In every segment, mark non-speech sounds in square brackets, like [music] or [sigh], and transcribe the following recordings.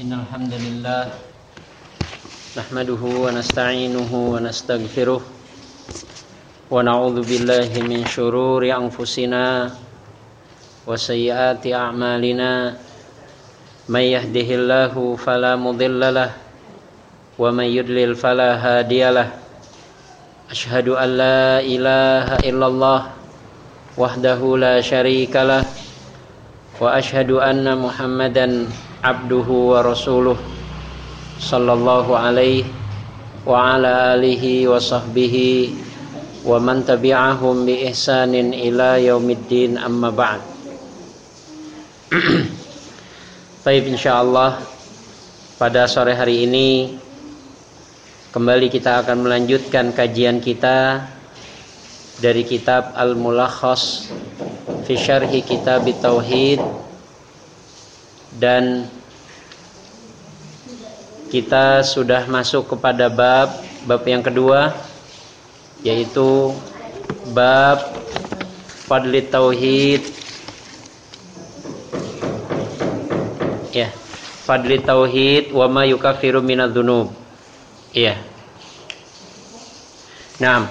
Innal hamdalillah nahmaduhu wa nasta'inuhu wa nastaghfiruh wa na'udzu min shururi anfusina wa sayyiati a'malina may yahdihillahu fala wa may yudlil fala hadiyalah asyhadu ilaha illallah wahdahu la syarikalah wa asyhadu anna muhammadan abduhu wa rasuluh sallallahu alaihi wa ala alihi wa sahbihi wa man tabi'ahum bi ihsanin ila yaumiddin amma ba'd. [clears throat] Baik insyaallah pada sore hari ini kembali kita akan melanjutkan kajian kita dari kitab Al-Mulakhas fi syarhi kitab Tauhid dan kita sudah masuk kepada bab bab yang kedua yaitu bab fadli tauhid. Ya fadli tauhid wa ma yukaffiru minadz-dzunub iya. Nah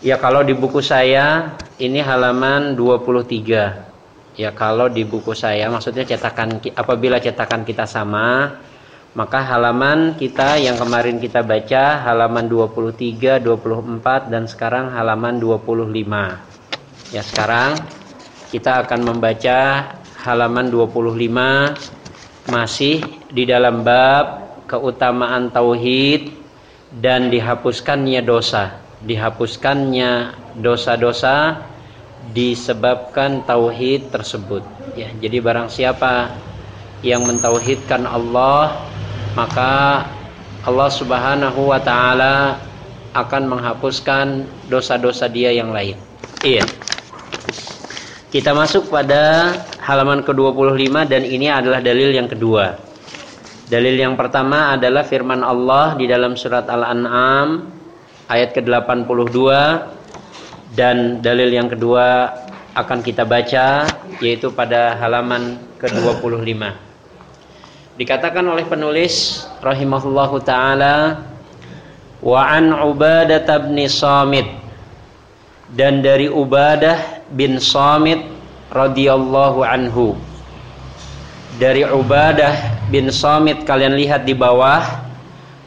ya kalau di buku saya ini halaman 23 ya kalau di buku saya maksudnya cetakan apabila cetakan kita sama maka halaman kita yang kemarin kita baca halaman 23, 24 dan sekarang halaman 25. Ya, sekarang kita akan membaca halaman 25 masih di dalam bab keutamaan tauhid dan dihapuskannya dosa. Dihapuskannya dosa-dosa disebabkan tauhid tersebut. Ya, jadi barang siapa yang mentauhidkan Allah maka Allah Subhanahu wa taala akan menghapuskan dosa-dosa dia yang lain. Iya. Kita masuk pada halaman ke-25 dan ini adalah dalil yang kedua. Dalil yang pertama adalah firman Allah di dalam surat Al-An'am ayat ke-82 dan dalil yang kedua akan kita baca yaitu pada halaman ke-25. Dikatakan oleh penulis rahimahullahu taala wa an Ubadah bin Samit dan dari Ubadah bin Samit radhiyallahu anhu. Dari Ubadah bin Samit kalian lihat di bawah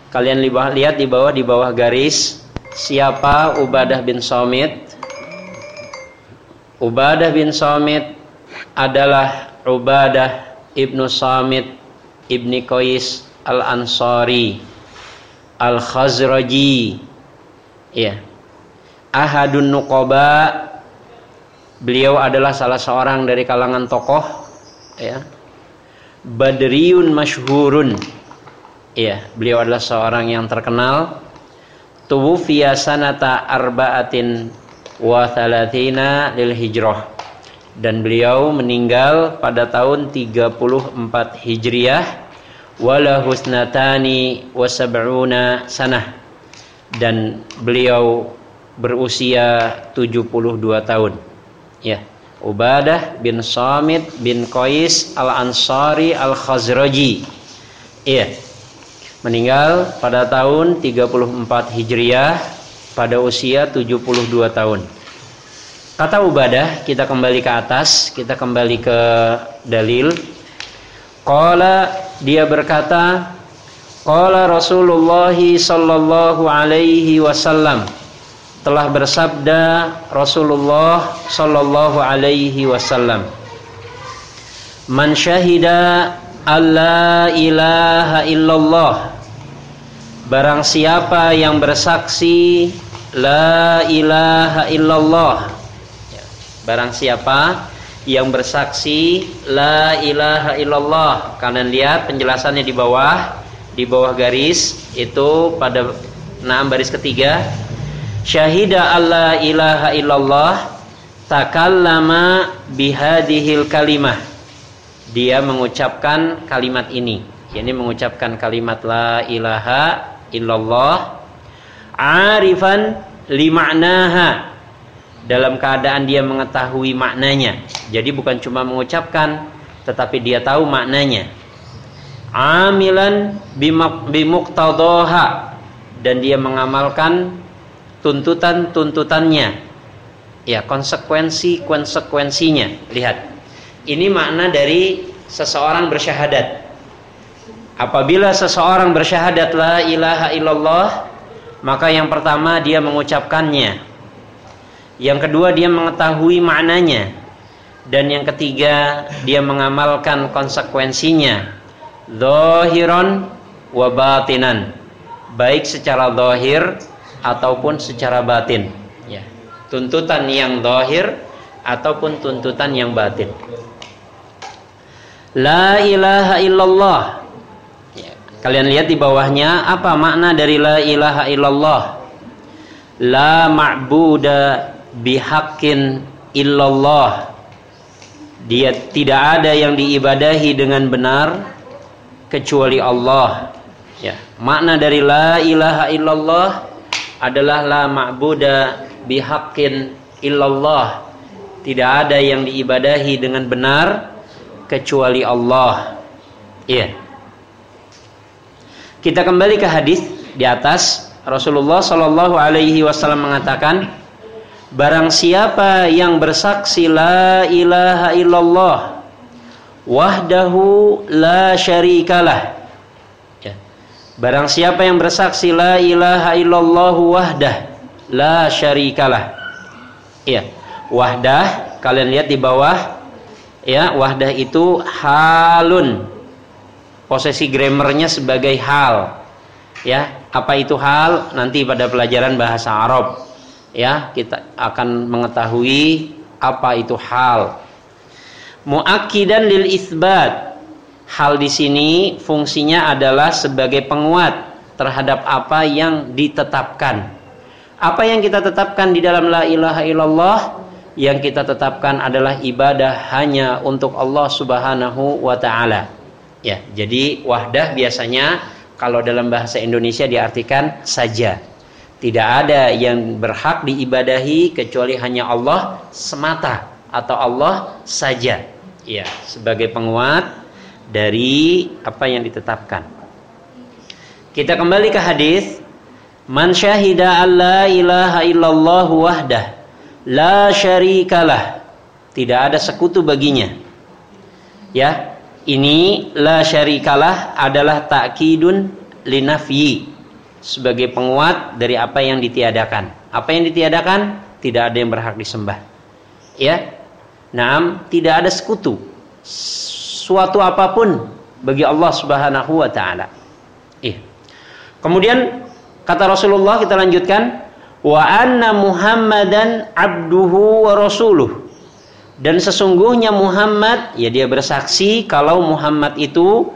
kalian lihat di bawah di bawah garis siapa Ubadah bin Samit? Ubadah bin Samit adalah Ubadah ibnu Samit Ibni Qais Al-Ansari Al-Khazraji. Ya Ahadun Nuqaba beliau adalah salah seorang dari kalangan tokoh ya. Badriun masyhurun. Ya beliau adalah seorang yang terkenal. Tuwfiya sanata arba'atin wa thalathina lil hijrah. Dan beliau meninggal pada tahun 34 Hijriah wala husnatani wa sab'una sanah. Dan beliau berusia 72 tahun. Ya Ubadah bin Samit bin Qais Al-Ansari Al-Khazraji. Iya meninggal pada tahun 34 Hijriah pada usia 72 tahun Kata Ubadah, kita kembali ke atas, kita kembali ke dalil. Qala dia berkata, Qala Rasulullah sallallahu alaihi wasallam telah bersabda Rasulullah sallallahu alaihi wasallam Man syahida alla ilaha illallah Barang siapa yang bersaksi la ilaha illallah Barang siapa yang bersaksi la ilaha illallah. Kalian lihat penjelasannya di bawah, di bawah garis itu pada enam baris ketiga. Syahida alla ilaha illallah takallama bihadihil kalimah. Dia mengucapkan kalimat ini. Ini mengucapkan kalimat la ilaha illallah arifan lima'naha dalam keadaan dia mengetahui maknanya. Jadi bukan cuma mengucapkan, tetapi dia tahu maknanya. amilan bimuqtadaha dan dia mengamalkan tuntutan-tuntutannya. Ya konsekuensi konsekuensinya lihat ini makna dari seseorang bersyahadat. Apabila seseorang bersyahadat la ilaha illallah maka yang pertama dia mengucapkannya. Yang kedua dia mengetahui maknanya. Dan yang ketiga dia mengamalkan konsekuensinya. Zahiran wa batinan. Baik secara zahir ataupun secara batin. Ya. Tuntutan yang zahir ataupun tuntutan yang batin. La ilaha illallah kalian lihat di bawahnya apa makna dari la ilaha illallah la ma'buda bihaqqin illallah dia tidak ada yang diibadahi dengan benar kecuali Allah. Ya, makna dari la ilaha illallah adalah la ma'buda bihaqqin illallah. Tidak ada yang diibadahi dengan benar kecuali Allah. Iya. Kita kembali ke hadis di atas. Rasulullah Shallallahu alaihi wasallam mengatakan Barang siapa yang bersaksi la ilaha illallah wahdahu la syarikalah. Ya. barang siapa yang bersaksi la ilaha illallah wahdah la syarikalah. Ya wahdah kalian lihat di bawah ya wahdah itu halun posisi grammarnya sebagai hal ya apa itu hal nanti pada pelajaran bahasa Arab ya kita akan mengetahui apa itu hal muakkidan lil isbat. Hal di sini fungsinya adalah sebagai penguat terhadap apa yang ditetapkan. Apa yang kita tetapkan di dalam la ilaha illallah yang kita tetapkan adalah ibadah hanya untuk Allah Subhanahu wa taala. Ya, jadi wahdah biasanya kalau dalam bahasa Indonesia diartikan saja. Tidak ada yang berhak diibadahi kecuali hanya Allah semata atau Allah saja ya sebagai penguat dari apa yang ditetapkan. Kita kembali ke hadis Man syahida alla ilaha illallah wahdah la syarikalah. Tidak ada sekutu baginya. Ya, ini la syarikalah adalah takkidun linafyi sebagai penguat dari apa yang ditiadakan. Apa yang ditiadakan tidak ada yang berhak disembah. Ya, Naam, tidak ada sekutu. Suatu apa pun bagi Allah Subhanahu wa taala. Iya. Kemudian kata Rasulullah kita lanjutkan wa anna Muhammadan abduhu wa rasuluh. Dan sesungguhnya Muhammad ya dia bersaksi kalau Muhammad itu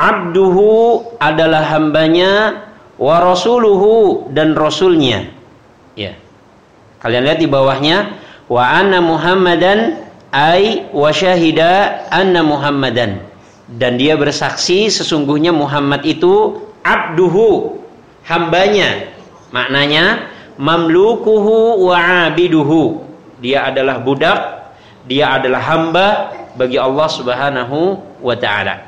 abduhu adalah hambanya wa rasuluhu dan rasulnya. Ya. Kalian lihat di bawahnya wa anna Muhammadan ai wa syahida anna Muhammadan dan dia bersaksi sesungguhnya Muhammad itu abduhu hambanya maknanya mamlukuhu wa abiduhu dia adalah budak dia adalah hamba bagi Allah Subhanahu wa taala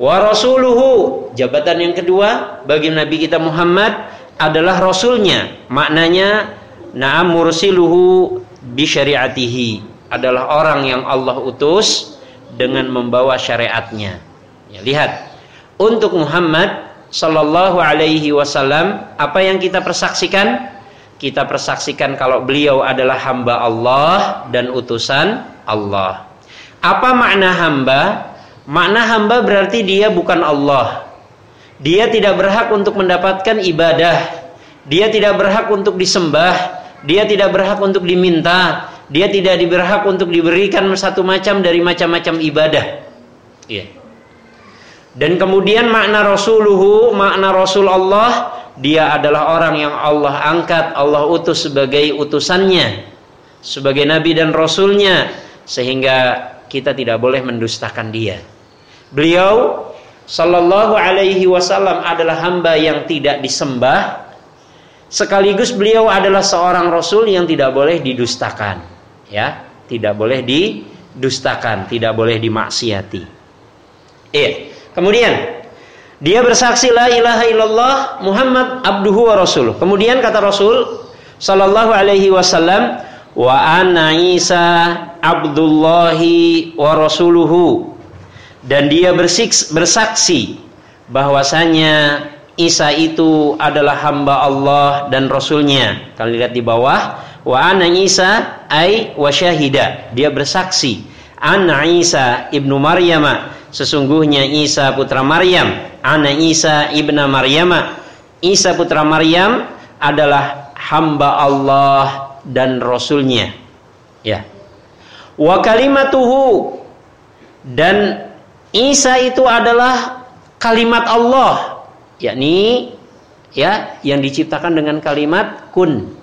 wa rasuluhu jabatan yang kedua bagi nabi kita Muhammad adalah rasulnya maknanya na'am mursiluhu bi syariatihi adalah orang yang Allah utus dengan membawa syariatnya. Ya, lihat, untuk Muhammad Sallallahu Alaihi Wasallam apa yang kita persaksikan? Kita persaksikan kalau beliau adalah hamba Allah dan utusan Allah. Apa makna hamba? Makna hamba berarti dia bukan Allah. Dia tidak berhak untuk mendapatkan ibadah. Dia tidak berhak untuk disembah. Dia tidak berhak untuk diminta dia tidak diberhak untuk diberikan satu macam dari macam-macam ibadah. Iya. Dan kemudian makna rasuluhu, makna rasul Allah, dia adalah orang yang Allah angkat, Allah utus sebagai utusannya, sebagai nabi dan rasulnya, sehingga kita tidak boleh mendustakan dia. Beliau sallallahu alaihi wasallam adalah hamba yang tidak disembah, sekaligus beliau adalah seorang rasul yang tidak boleh didustakan ya. Tidak boleh didustakan tidak boleh dimaksiati. Eh Kemudian dia bersaksi la ilaha illallah Muhammad abduhu wa rasuluh. Kemudian kata Rasul sallallahu alaihi wasallam wa ana Isa abdullahi wa rasuluhu. Dan dia bersiks, bersaksi bahwasanya Isa itu adalah hamba Allah dan Rasulnya. Kalau lihat di bawah, wa ana Isa ai wa syahida. Dia bersaksi. Ana Isa ibnu Maryam. Sesungguhnya Isa putra Maryam. Ana Isa ibnu Maryam. Isa putra Maryam adalah hamba Allah dan Rasulnya. Ya. Wa kalimatuhu dan Isa itu adalah kalimat Allah yakni ya yang diciptakan dengan kalimat kun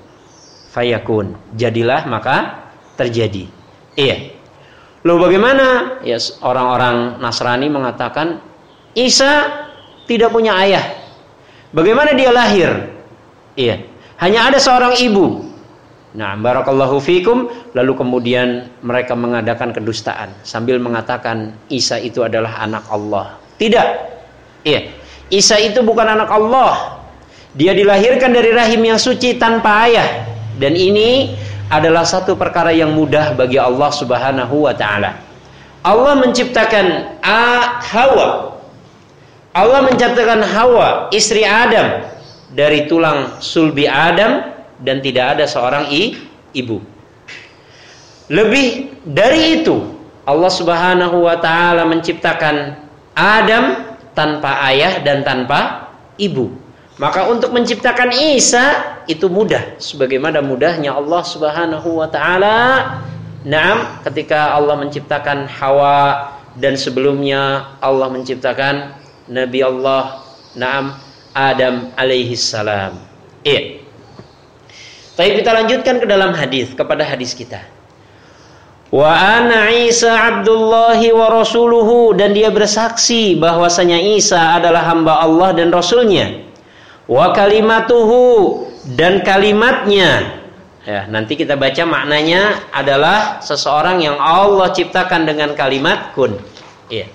fayakun jadilah maka terjadi iya lo bagaimana ya orang-orang Nasrani mengatakan Isa tidak punya ayah bagaimana dia lahir iya hanya ada seorang ibu Nah, barakallahu fikum lalu kemudian mereka mengadakan kedustaan sambil mengatakan Isa itu adalah anak Allah. Tidak. Iya. Isa itu bukan anak Allah. Dia dilahirkan dari rahim yang suci tanpa ayah. Dan ini adalah satu perkara yang mudah bagi Allah Subhanahu wa taala. Allah menciptakan A Hawa. Allah menciptakan Hawa, istri Adam dari tulang sulbi Adam dan tidak ada seorang i, ibu. Lebih dari itu, Allah Subhanahu wa taala menciptakan Adam tanpa ayah dan tanpa ibu. Maka untuk menciptakan Isa itu mudah sebagaimana mudahnya Allah Subhanahu wa taala. Naam, ketika Allah menciptakan Hawa dan sebelumnya Allah menciptakan Nabi Allah Naam Adam alaihi salam. Iya. Tapi kita lanjutkan ke dalam hadis kepada hadis kita. Wa ana Isa Abdullahi wa Rasuluhu dan dia bersaksi bahwasanya Isa adalah hamba Allah dan Rasulnya. Wa kalimatuhu dan kalimatnya. Ya, nanti kita baca maknanya adalah seseorang yang Allah ciptakan dengan kalimat kun. Ya.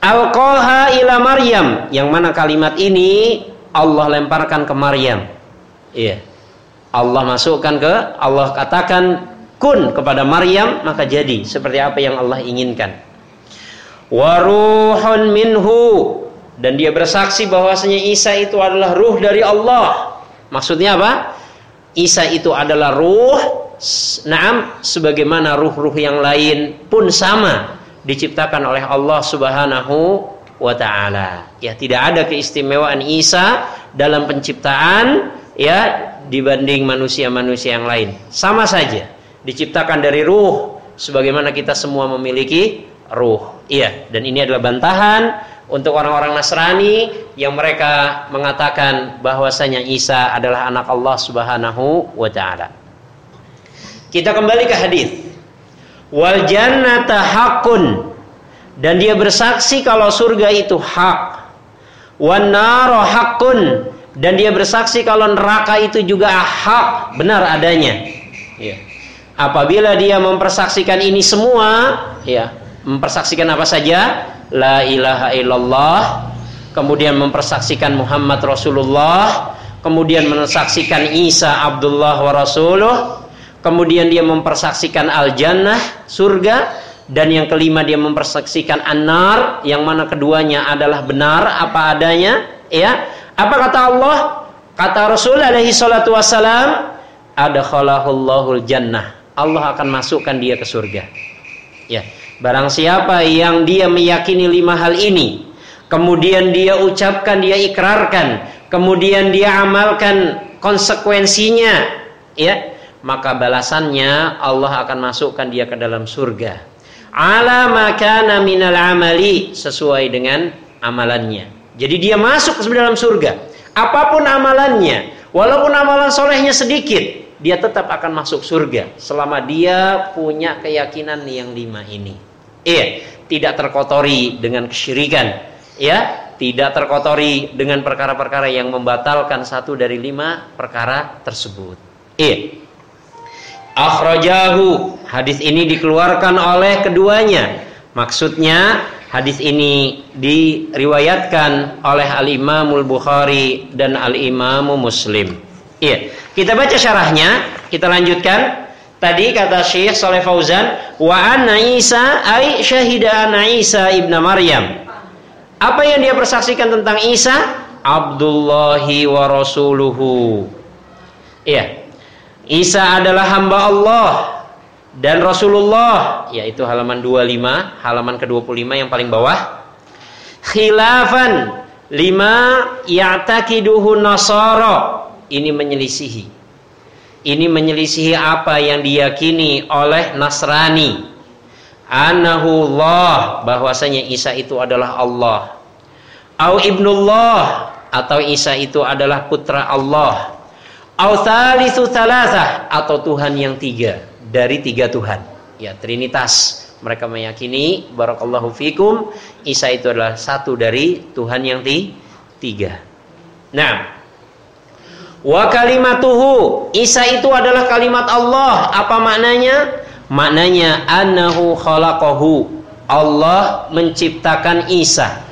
Alqaha ila Maryam, yang mana kalimat ini Allah lemparkan ke Maryam. Iya. Allah masukkan ke Allah katakan kun kepada Maryam maka jadi seperti apa yang Allah inginkan. Waruhun minhu dan dia bersaksi bahwasanya Isa itu adalah ruh dari Allah. Maksudnya apa? Isa itu adalah ruh, naam sebagaimana ruh-ruh yang lain pun sama diciptakan oleh Allah Subhanahu wa taala. Ya, tidak ada keistimewaan Isa dalam penciptaan ya dibanding manusia-manusia yang lain. Sama saja diciptakan dari ruh sebagaimana kita semua memiliki ruh. Iya, dan ini adalah bantahan untuk orang-orang Nasrani yang mereka mengatakan bahwasanya Isa adalah anak Allah Subhanahu wa taala. Kita kembali ke hadis. Wal jannata hakun dan dia bersaksi kalau surga itu hak. Wan naro hakun dan dia bersaksi kalau neraka itu juga hak, benar adanya. Ya. Apabila dia mempersaksikan ini semua, ya, mempersaksikan apa saja? La ilaha illallah, kemudian mempersaksikan Muhammad Rasulullah, kemudian mensaksikan Isa Abdullah wa Rasuluh, kemudian dia mempersaksikan al-jannah, surga, dan yang kelima dia mempersaksikan an-nar, yang mana keduanya adalah benar apa adanya, ya. Apa kata Allah? Kata Rasul alaihi salatu wassalam, adkhalahullahu jannah Allah akan masukkan dia ke surga. Ya, barang siapa yang dia meyakini lima hal ini, kemudian dia ucapkan, dia ikrarkan, kemudian dia amalkan konsekuensinya, ya, maka balasannya Allah akan masukkan dia ke dalam surga. Ala makana minal amali sesuai dengan amalannya. Jadi dia masuk ke dalam surga. Apa pun amalannya, walaupun amalan solehnya sedikit, dia tetap akan masuk surga selama dia punya keyakinan yang lima ini. Iya, tidak terkotori dengan kesyirikan, ya, tidak terkotori dengan perkara-perkara yang membatalkan satu dari lima perkara tersebut. Iya. Akhrajahu hadis ini dikeluarkan oleh keduanya. Maksudnya Hadis ini diriwayatkan oleh Al-Imamul Bukhari dan Al-Imamu Muslim. Iya, kita baca syarahnya, kita lanjutkan. Tadi kata Syekh Saleh Fauzan, wa anna Isa ay syahida anna Isa ibnu Maryam. Apa yang dia persaksikan tentang Isa? Abdullahi wa rasuluhu. Iya. Isa adalah hamba Allah dan Rasulullah, yaitu halaman 25, halaman ke-25 yang paling bawah. Khilafan lima ya'taqiduhu nasara. Ini menyelisihi. Ini menyelisihi apa yang diyakini oleh Nasrani. Anahu Allah, bahwasanya Isa itu adalah Allah. Au ibnullah atau Isa itu adalah putra Allah. Au thalithu thalathah atau Tuhan yang tiga dari tiga Tuhan. Ya, Trinitas. Mereka meyakini barakallahu fikum Isa itu adalah satu dari Tuhan yang tiga. Nah, Wa kalimatuhu Isa itu adalah kalimat Allah. Apa maknanya? Maknanya annahu khalaqahu. Allah menciptakan Isa.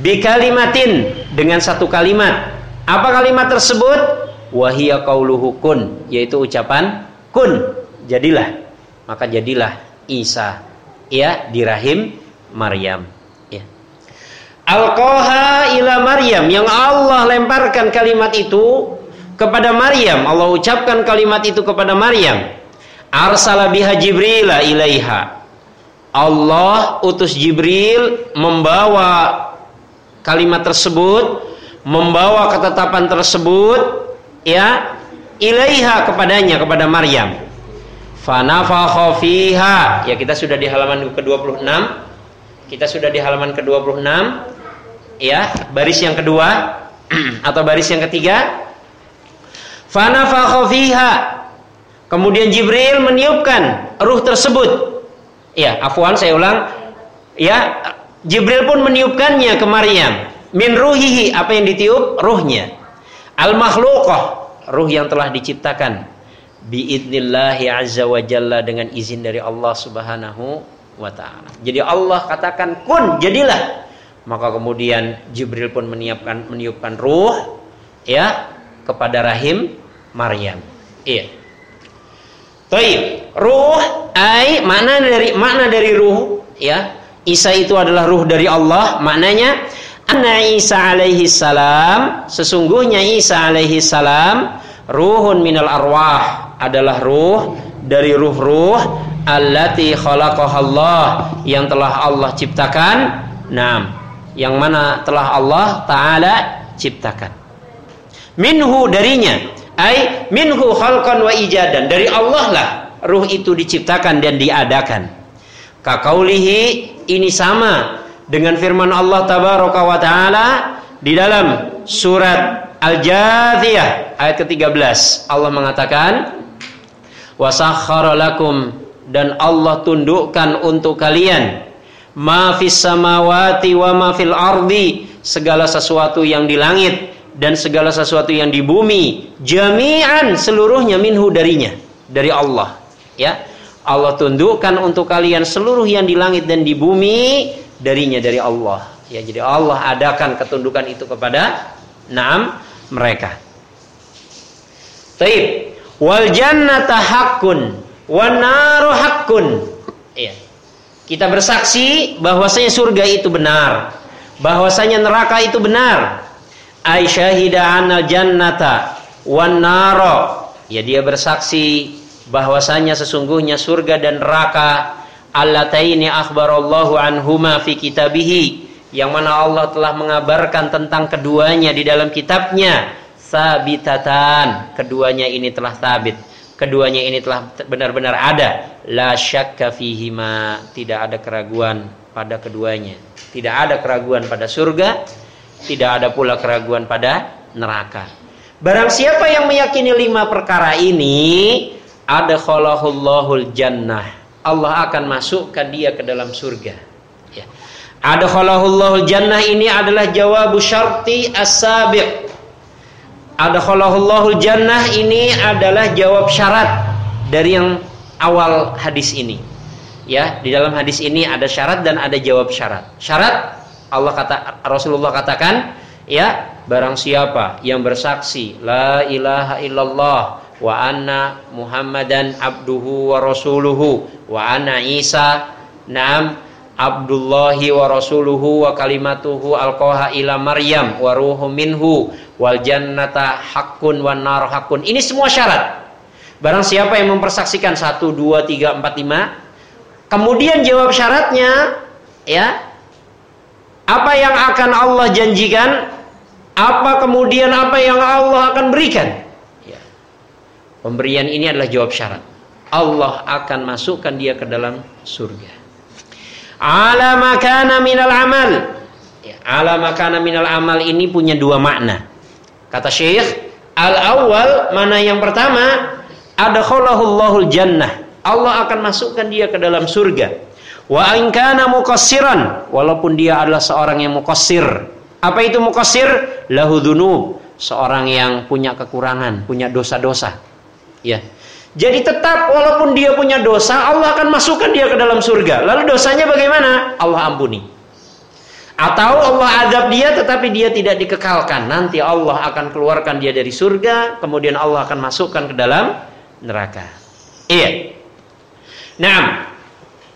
Bi kalimatin dengan satu kalimat. Apa kalimat tersebut? Wahia qauluhu kun, yaitu ucapan kun. Jadilah. Maka jadilah Isa ya di rahim Maryam. Alqaha ila Maryam yang Allah lemparkan kalimat itu kepada Maryam. Allah ucapkan kalimat itu kepada Maryam. Arsala biha Jibril ilaiha. Allah utus Jibril membawa kalimat tersebut, membawa ketetapan tersebut ya ilaiha kepadanya kepada Maryam. Fanafakha fiha. Ya kita sudah di halaman ke-26. Kita sudah di halaman ke-26 ya baris yang kedua [clears throat] atau baris yang ketiga. Fanafakha fiha. Kemudian Jibril meniupkan ruh tersebut. Ya afwan saya ulang. Ya Jibril pun meniupkannya ke Maryam min ruhihi apa yang ditiup? Ruhnya. Al makhluqah ruh yang telah diciptakan. Biidnillahi azza wa dengan izin dari Allah Subhanahu wa taala. Jadi Allah katakan kun jadilah maka kemudian Jibril pun menyiapkan meniupkan ruh ya kepada rahim Maryam. Iya. Baik, ruh ai makna dari makna dari ruh ya. Isa itu adalah ruh dari Allah, maknanya anna Isa alaihi salam sesungguhnya Isa alaihi salam ruhun minal arwah adalah ruh dari ruh-ruh allati khalaqahallah yang telah Allah ciptakan. Yang mana telah Allah taala ciptakan. Minhu darinya, ai minhu khalqan wa ijadan. Dari Allah lah ruh itu diciptakan dan diadakan. Kakaulihi ini sama dengan firman Allah tabaraka wa taala di dalam surat Al-Jathiyah ayat ke-13. Allah mengatakan wasakhkhara lakum dan Allah tundukkan untuk kalian ma fis samawati wa ma fil ardi. Segala sesuatu yang di langit dan segala sesuatu yang di bumi jami'an seluruhnya minhu darinya dari Allah ya. Allah tundukkan untuk kalian seluruh yang di langit dan di bumi darinya dari Allah ya. Jadi Allah adakan ketundukan itu kepada enam mereka. Taib. Wal jannata haqqun wan naru haqqun. Iya kita bersaksi bahwasanya surga itu benar, bahwasanya neraka itu benar. Aisyahida anal jannata wan naro. Ya dia bersaksi bahwasanya sesungguhnya surga dan neraka allataini akhbarallahu anhuma fi kitabihi yang mana Allah telah mengabarkan tentang keduanya di dalam kitabnya sabitatan keduanya ini telah sabit keduanya ini telah benar-benar ada. La syakka fihima. Tidak ada keraguan pada keduanya. Tidak ada keraguan pada surga. Tidak ada pula keraguan pada neraka. Barang siapa yang meyakini lima perkara ini ada khalahullahul jannah. Allah akan masukkan dia ke dalam surga. Ya. ada khalahullahul jannah ini adalah jawabu syarti as-sabiq Adakhalahullahu jannah ini adalah jawab syarat dari yang awal hadis ini. Ya, di dalam hadis ini ada syarat dan ada jawab syarat. Syarat Allah kata Rasulullah katakan, ya, barang siapa yang bersaksi la ilaha illallah wa anna Muhammadan abduhu wa rasuluhu wa anna Isa nam Abdullahi wa rasuluhu wa kalimatuhu alqaha ila Maryam wa ruhu minhu wal jannata hakun wan nar hakun. Ini semua syarat. Barang siapa yang mempersaksikan satu, dua, tiga, empat, lima, kemudian jawab syaratnya, ya, apa yang akan Allah janjikan, apa kemudian apa yang Allah akan berikan. Ya. Pemberian ini adalah jawab syarat. Allah akan masukkan dia ke dalam surga. Ala makana minal amal. Ya, ala makana minal amal ini punya dua makna. Kata Syekh, al awal mana yang pertama adkhalahullahu jannah. Allah akan masukkan dia ke dalam surga. Wa in kana walaupun dia adalah seorang yang muqassir. Apa itu muqassir? Lahu dzunub, seorang yang punya kekurangan, punya dosa-dosa. Ya. Jadi tetap walaupun dia punya dosa, Allah akan masukkan dia ke dalam surga. Lalu dosanya bagaimana? Allah ampuni. Atau Allah adab dia tetapi dia tidak dikekalkan. Nanti Allah akan keluarkan dia dari surga, kemudian Allah akan masukkan ke dalam neraka. Iya. Naam.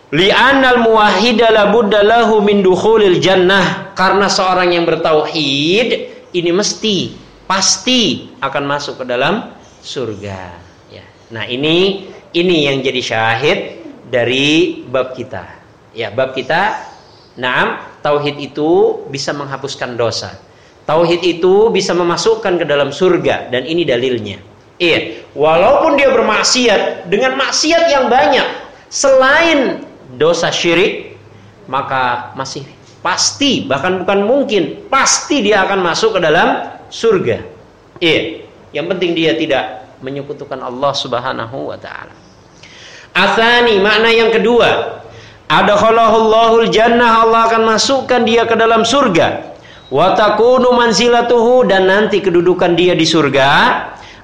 Li'annal muwahhida la lahu min dukhulil jannah. Karena seorang yang bertauhid ini mesti pasti akan masuk ke dalam surga. Ya. Nah, ini ini yang jadi syahid dari bab kita. Ya, bab kita Naam, tauhid itu bisa menghapuskan dosa. Tauhid itu bisa memasukkan ke dalam surga dan ini dalilnya. Iya, walaupun dia bermaksiat dengan maksiat yang banyak selain dosa syirik, maka masih pasti bahkan bukan mungkin pasti dia akan masuk ke dalam surga. Iya, yang penting dia tidak menyekutukan Allah Subhanahu wa taala. Asani makna yang kedua, adkhalahul jannah Allah akan masukkan dia ke dalam surga. Wa takunu manzilatuhu dan nanti kedudukan dia di surga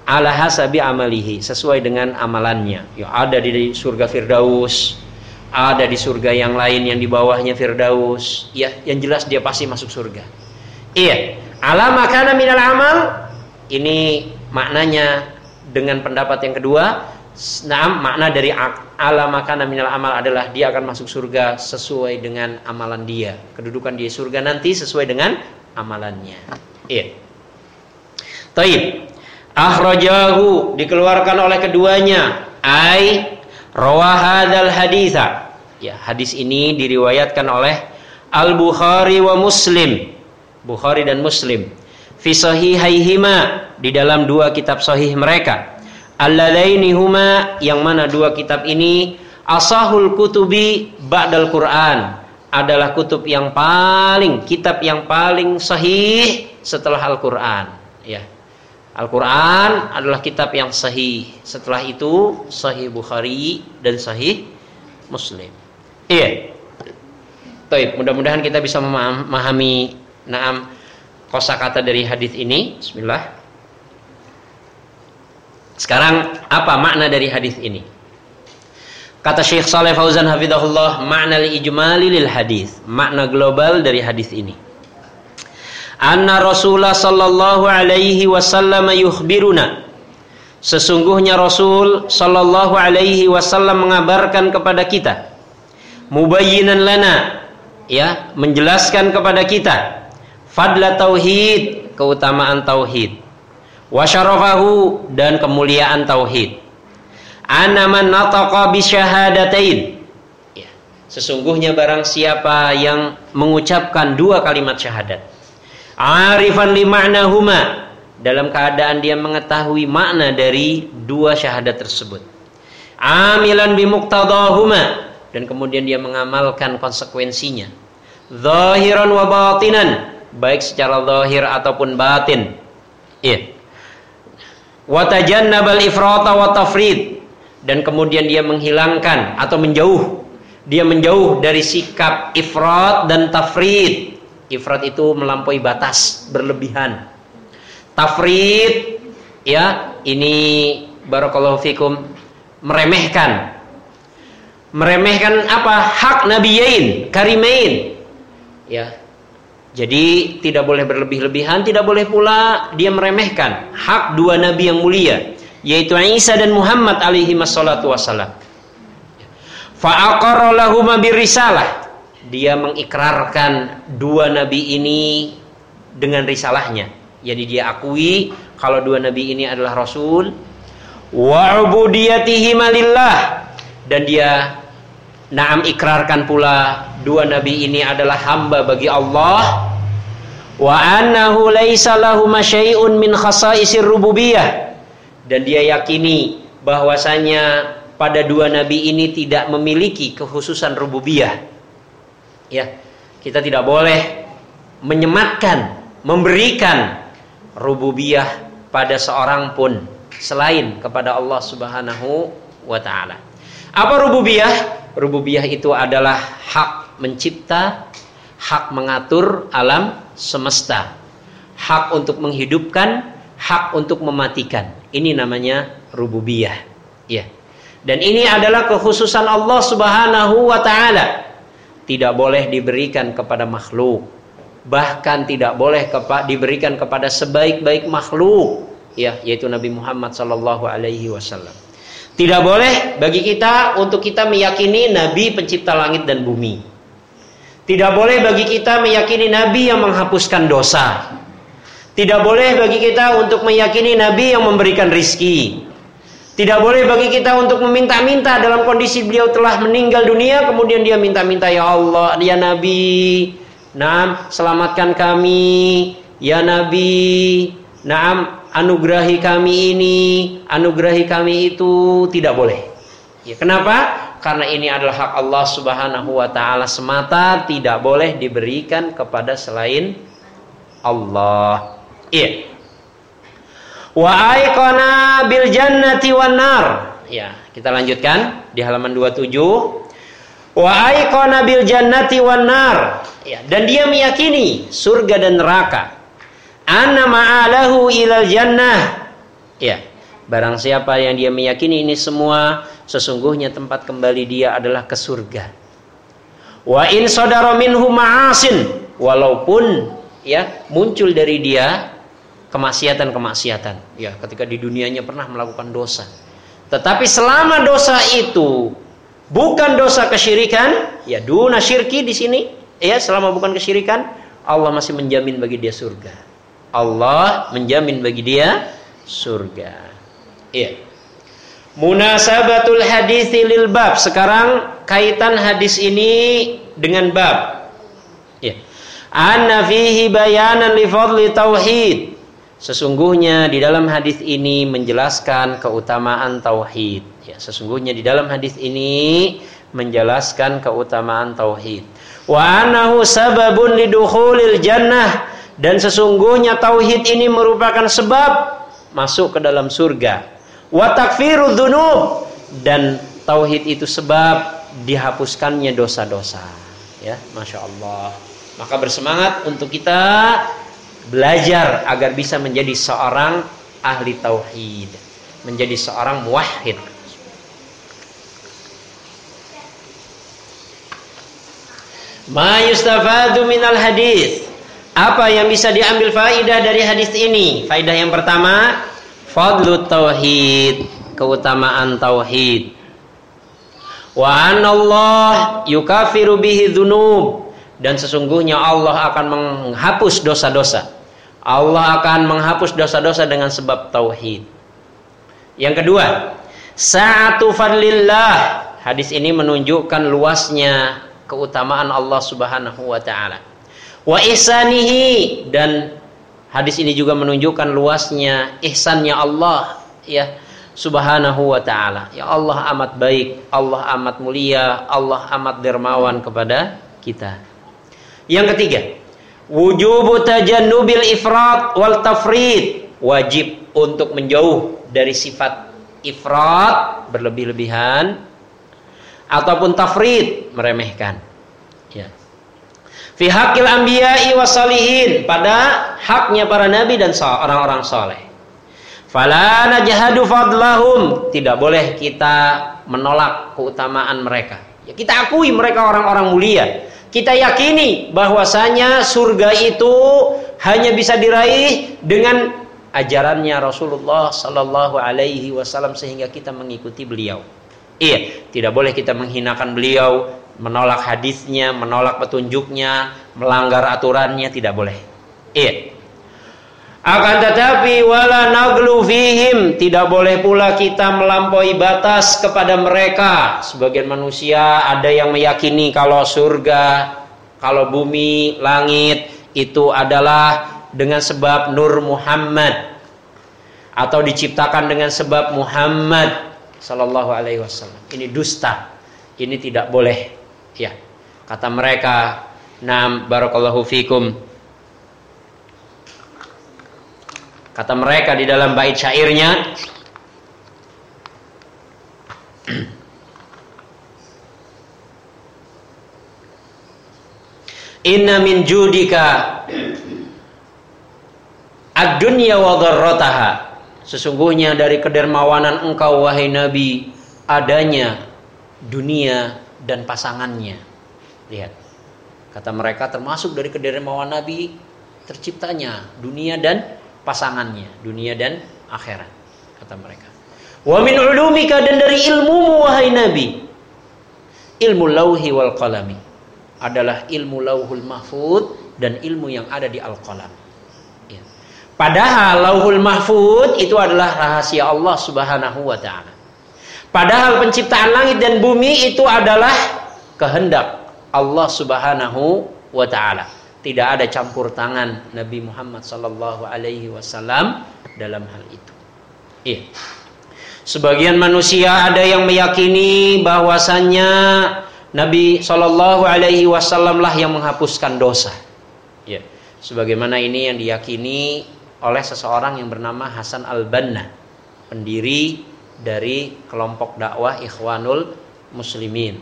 ala hasabi amalihi sesuai dengan amalannya. Ya ada di surga Firdaus, ada di surga yang lain yang di bawahnya Firdaus. Ya, yang jelas dia pasti masuk surga. Iya, ala makana minal amal ini maknanya dengan pendapat yang kedua Nah, makna dari ala makana minal amal adalah dia akan masuk surga sesuai dengan amalan dia. Kedudukan dia surga nanti sesuai dengan amalannya. Iya. Taib akhrajahu dikeluarkan oleh keduanya ai rawahadal haditha ya hadis ini diriwayatkan oleh Al Bukhari wa Muslim Bukhari dan Muslim fi sahihaihima di dalam dua kitab sahih mereka alladaini huma yang mana dua kitab ini asahul kutubi ba'dal Quran adalah kutub yang paling kitab yang paling sahih setelah Al-Qur'an ya Al-Quran adalah kitab yang sahih. Setelah itu sahih Bukhari dan sahih Muslim. Iya. Taib, mudah-mudahan kita bisa memahami naam kosakata dari hadis ini. Bismillah. Sekarang apa makna dari hadis ini? Kata Syekh Saleh Fauzan hafizahullah, makna ijmali lil hadis, makna global dari hadis ini. Anna Rasulullah sallallahu alaihi wasallam yukhbiruna. Sesungguhnya Rasul sallallahu alaihi wasallam mengabarkan kepada kita mubayyinan lana ya menjelaskan kepada kita fadla tauhid keutamaan tauhid wa syarafahu dan kemuliaan tauhid. Ana nataqa bi syahadatain. Ya sesungguhnya barang siapa yang mengucapkan dua kalimat syahadat arifan li huma dalam keadaan dia mengetahui makna dari dua syahadat tersebut. Amilan bi muqtadahuma dan kemudian dia mengamalkan konsekuensinya. Zahiran wa batinan baik secara zahir ataupun batin. Iya tajannabal ifrata wa tafrid dan kemudian dia menghilangkan atau menjauh dia menjauh dari sikap ifrat dan tafrid Ifrat itu melampaui batas, berlebihan. Tafrid ya, ini barakallahu fikum meremehkan. meremehkan apa? Hak nabiyain, karimain. Ya. Jadi tidak boleh berlebih-lebihan, tidak boleh pula dia meremehkan hak dua nabi yang mulia, yaitu Isa dan Muhammad alaihi wassalatu wassalam. Fa'aqarra birisalah. Dia mengikrarkan dua nabi ini dengan risalahnya. Jadi dia akui kalau dua nabi ini adalah rasul wa malillah dan dia Naam ikrarkan pula dua nabi ini adalah hamba bagi Allah. Wa annahu laisa lahu masyai'un min khasaisir rububiyah. Dan dia yakini bahwasanya pada dua nabi ini tidak memiliki kekhususan rububiyah. Ya kita tidak boleh menyematkan memberikan rububiyah pada seorang pun selain kepada Allah Subhanahu wa taala apa rububiyah rububiyah itu adalah hak mencipta, hak mengatur alam semesta, hak untuk menghidupkan, hak untuk mematikan. Ini namanya rububiyah. Ya. Dan ini adalah kekhususan Allah Subhanahu wa taala. Tidak boleh diberikan kepada makhluk. Bahkan tidak boleh kepa diberikan kepada sebaik-baik makhluk, ya, yaitu Nabi Muhammad sallallahu alaihi wasallam. Tidak boleh bagi kita untuk kita meyakini Nabi pencipta langit dan bumi. Tidak boleh bagi kita meyakini Nabi yang menghapuskan dosa. Tidak boleh bagi kita untuk meyakini Nabi yang memberikan rizki. Tidak boleh bagi kita untuk meminta-minta dalam kondisi beliau telah meninggal dunia kemudian dia minta-minta ya Allah, ya Nabi, nah selamatkan kami, ya Nabi, Naam anugerahi kami ini, anugerahi kami itu tidak boleh. Ya, kenapa? Karena ini adalah hak Allah Subhanahu wa taala semata, tidak boleh diberikan kepada selain Allah. Iya. Wa aiqana bil jannati wan nar. Ya, kita lanjutkan di halaman 27. Wa aiqana bil jannati wan nar. Ya, dan dia meyakini surga dan neraka anna ma'alahu ilal jannah. Ya, barang siapa yang dia meyakini ini semua sesungguhnya tempat kembali dia adalah ke surga. Wa in sadara minhu ma'asin walaupun ya muncul dari dia kemaksiatan-kemaksiatan. Ya, ketika di dunianya pernah melakukan dosa. Tetapi selama dosa itu bukan dosa kesyirikan, ya duna syirki di sini, ya selama bukan kesyirikan, Allah masih menjamin bagi dia surga. Allah menjamin bagi dia surga. Iya. Munasabatul hadis lil bab. Sekarang kaitan hadis ini dengan bab. Ya. Anna fihi bayanan li fadli tauhid. Sesungguhnya di dalam hadis ini menjelaskan keutamaan tauhid. Ya, sesungguhnya di dalam hadis ini menjelaskan keutamaan tauhid. Wa annahu sababun lidukhulil jannah dan sesungguhnya tauhid ini merupakan sebab masuk ke dalam surga. Wa dan tauhid itu sebab dihapuskannya dosa-dosa. Ya, Masya Allah. Maka bersemangat untuk kita belajar agar bisa menjadi seorang ahli tauhid, menjadi seorang muwahhid. Ma yustafadu minal hadis apa yang bisa diambil faidah dari hadis ini? Faidah yang pertama, fadlu tauhid, keutamaan tauhid. Wa Allah yukafiru bihi dzunub dan sesungguhnya Allah akan menghapus dosa-dosa. Allah akan menghapus dosa-dosa dengan sebab tauhid. Yang kedua, sa'atu fadlillah. Hadis ini menunjukkan luasnya keutamaan Allah Subhanahu wa taala wa ihsanihi. Dan hadis ini juga menunjukkan luasnya ihsannya Allah ya subhanahu wa taala. Ya Allah amat baik Allah amat mulia Allah amat dermawan kepada kita. Yang ketiga wujubu tajannubil ifrat wal tafrid. Wajib untuk menjauh dari sifat ifrat berlebih-lebihan ataupun tafrid meremehkan fi hakil anbiya'i wasalihin pada haknya para nabi dan orang-orang soleh Fala najhadu fadlahum. Tidak boleh kita menolak keutamaan mereka. Ya, kita akui mereka orang-orang mulia. Kita yakini bahwasanya surga itu hanya bisa diraih dengan ajarannya Rasulullah Sallallahu Alaihi Wasallam sehingga kita mengikuti beliau. Iya, tidak boleh kita menghinakan beliau, menolak hadisnya, menolak petunjuknya, melanggar aturannya, tidak boleh. Iya. Akan tetapi wala naglu fihim tidak boleh pula kita melampaui batas kepada mereka. Sebagian manusia ada yang meyakini kalau surga, kalau bumi, langit itu adalah dengan sebab Nur Muhammad atau diciptakan dengan sebab Muhammad sallallahu alaihi wasallam. Ini dusta. Ini tidak boleh. Kata mereka, "Nam barakallahu fikum." Kata mereka di dalam bait syairnya Inna min judika ad-dunya wa dharrataha. Sesungguhnya dari kedermawanan engkau wahai Nabi adanya dunia dan pasangannya. Lihat. Kata mereka termasuk dari kedermawanan Nabi terciptanya dunia dan pasangannya dunia dan akhirat kata mereka wa min ulumika dan dari ilmu wahai nabi ilmu lauhi wal qalami adalah ilmu lauhul mahfud dan ilmu yang ada di al-qalam ya. padahal lauhul mahfud itu adalah rahasia Allah subhanahu wa ta'ala padahal penciptaan langit dan bumi itu adalah kehendak Allah subhanahu wa ta'ala tidak ada campur tangan Nabi Muhammad sallallahu alaihi wasallam dalam hal itu. Iya. Sebagian manusia ada yang meyakini bahwasannya Nabi sallallahu alaihi wasallam lah yang menghapuskan dosa. Ya. Sebagaimana ini yang diyakini oleh seseorang yang bernama Hasan Al-Banna, pendiri dari kelompok dakwah Ikhwanul Muslimin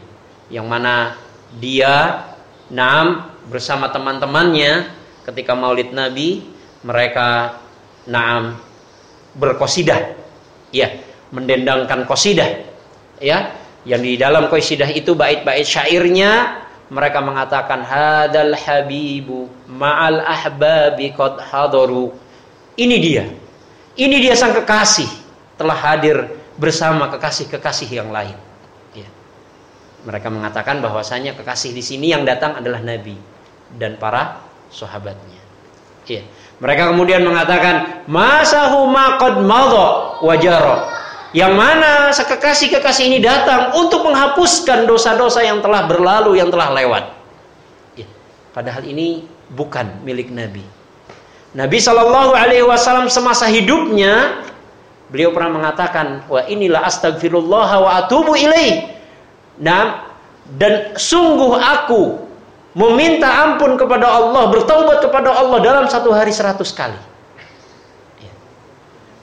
yang mana dia Naam bersama teman-temannya ketika Maulid Nabi mereka naam berkosidah ya mendendangkan kosidah ya yang di dalam kosidah itu bait-bait syairnya mereka mengatakan hadal habibu ma'al ahbabi qad hadaru. Ini dia. Ini dia sang kekasih telah hadir bersama kekasih-kekasih yang lain mereka mengatakan bahwasanya kekasih di sini yang datang adalah Nabi dan para sahabatnya. Iya. Mereka kemudian mengatakan masahu maqad madha wajaro. Yang mana sekekasih-kekasih ini datang untuk menghapuskan dosa-dosa yang telah berlalu, yang telah lewat. Ya. Padahal ini bukan milik Nabi. Nabi Shallallahu Alaihi Wasallam semasa hidupnya beliau pernah mengatakan, wa inilah astagfirullah wa atubu ilaih. Nah, dan sungguh aku meminta ampun kepada Allah, bertaubat kepada Allah dalam satu hari seratus kali. Ya.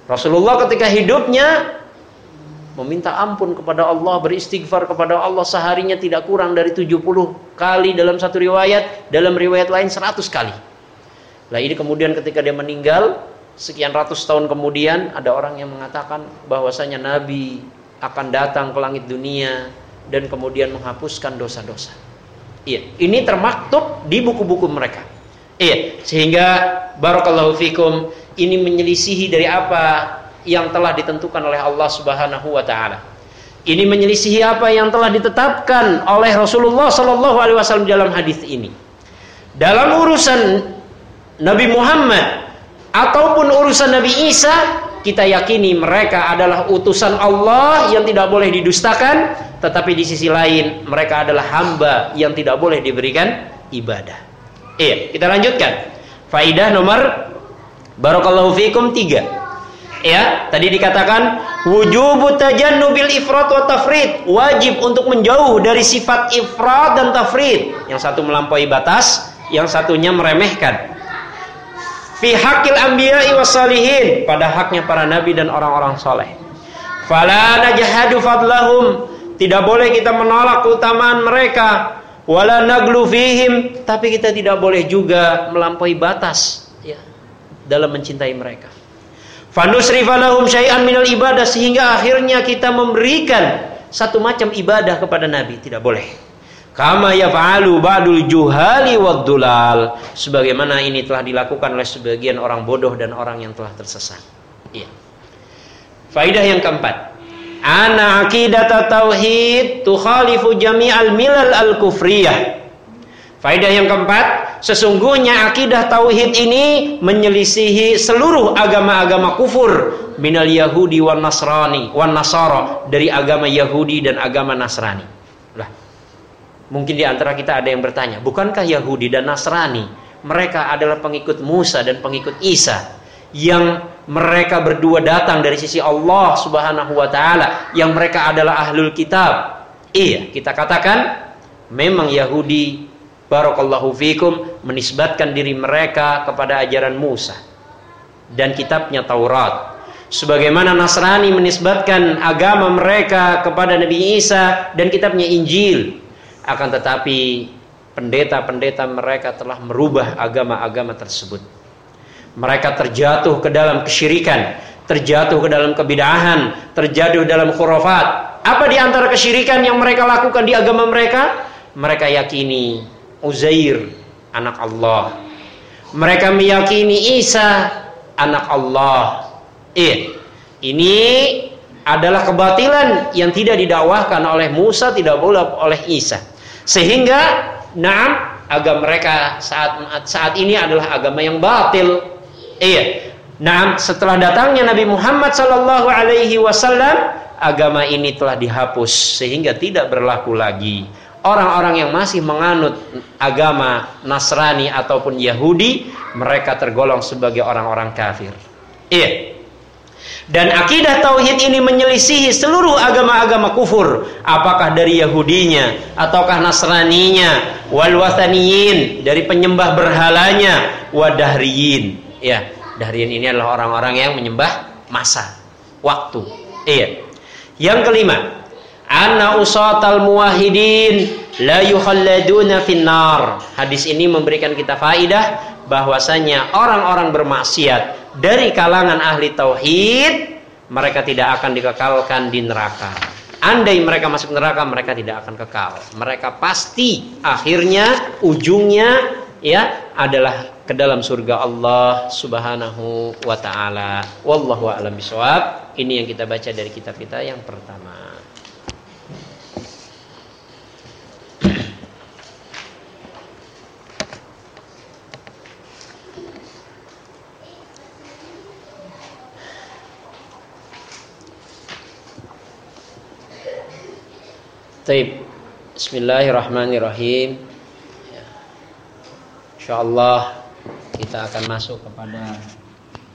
Rasulullah ketika hidupnya meminta ampun kepada Allah, beristighfar kepada Allah seharinya tidak kurang dari 70 kali dalam satu riwayat, dalam riwayat lain 100 kali. Lah ini kemudian ketika dia meninggal, sekian ratus tahun kemudian ada orang yang mengatakan bahwasanya Nabi akan datang ke langit dunia dan kemudian menghapuskan dosa-dosa. Iya, ini termaktub di buku-buku mereka. Iya, sehingga barakallahu fikum ini menyelisihi dari apa yang telah ditentukan oleh Allah Subhanahu wa taala. Ini menyelisihi apa yang telah ditetapkan oleh Rasulullah sallallahu alaihi wasallam dalam hadis ini. Dalam urusan Nabi Muhammad ataupun urusan Nabi Isa, kita yakini mereka adalah utusan Allah yang tidak boleh didustakan tetapi di sisi lain mereka adalah hamba yang tidak boleh diberikan ibadah. Iya kita lanjutkan. Faidah nomor barakallahu fikum tiga. Ya tadi dikatakan wujubu tajannubil ifrat wa tafrid. Wajib untuk menjauh dari sifat ifrat dan tafrid. Yang satu melampaui batas yang satunya meremehkan. Fi hakil anbiya'i wassalihin pada haknya para nabi dan orang-orang soleh. Fala najhadu fadlahum tidak boleh kita menolak keutamaan mereka wala naglu fihim tapi kita tidak boleh juga melampaui batas ya dalam mencintai mereka. Fanusrifa lahum syai'an minal ibadah sehingga akhirnya kita memberikan satu macam ibadah kepada Nabi tidak boleh. Kama yaf'alu ba'dul juhali waddulal. Sebagaimana ini telah dilakukan oleh sebagian orang bodoh dan orang yang telah tersesat. Iya. Faidah yang keempat. Ana aqidat tauhid tukhalifu jami'al milal al-kufriyah. Faidah yang keempat, sesungguhnya akidah tauhid ini menyelisihi seluruh agama-agama kufur minal Yahudi wan Nasrani wan Nasara dari agama Yahudi dan agama Nasrani. Lah. Mungkin di antara kita ada yang bertanya, bukankah Yahudi dan Nasrani mereka adalah pengikut Musa dan pengikut Isa yang mereka berdua datang dari sisi Allah Subhanahu wa taala yang mereka adalah ahlul kitab. Iya, kita katakan memang Yahudi barakallahu fikum menisbatkan diri mereka kepada ajaran Musa dan kitabnya Taurat. Sebagaimana Nasrani menisbatkan agama mereka kepada Nabi Isa dan kitabnya Injil. Akan tetapi pendeta-pendeta mereka telah merubah agama-agama tersebut. Mereka terjatuh ke dalam kesyirikan, terjatuh ke dalam kebidahan, terjatuh dalam khurafat. Apa di antara kesyirikan yang mereka lakukan di agama mereka? Mereka yakini Uzair anak Allah. Mereka meyakini Isa anak Allah. Eh, ini adalah kebatilan yang tidak didakwahkan oleh Musa, tidak pula oleh Isa. Sehingga, nah, agama mereka saat saat ini adalah agama yang batil. Iya. Nah, setelah datangnya Nabi Muhammad Sallallahu Alaihi Wasallam, agama ini telah dihapus sehingga tidak berlaku lagi orang-orang yang masih menganut agama Nasrani ataupun Yahudi, mereka tergolong sebagai orang-orang kafir. Iya. Dan akidah tauhid ini menyelisihi seluruh agama-agama kufur, apakah dari Yahudinya ataukah Nasraninya, wal dari penyembah berhalanya, wadahriyin. Ya, dahriyin ini adalah orang-orang yang menyembah masa, waktu. Iya. Yang kelima, anna usatal muwahhidin la yukhalladuna finnar. Hadis ini memberikan kita faidah bahwasanya orang-orang bermaksiat dari kalangan ahli tauhid mereka tidak akan dikekalkan di neraka. Andai mereka masuk neraka, mereka tidak akan kekal. Mereka pasti akhirnya ujungnya ya adalah ke dalam surga Allah Subhanahu wa taala. Wallahu a'lam bishawab. Ini yang kita baca dari kitab kita yang pertama. Taib. Bismillahirrahmanirrahim. Ya. Insyaallah kita akan masuk kepada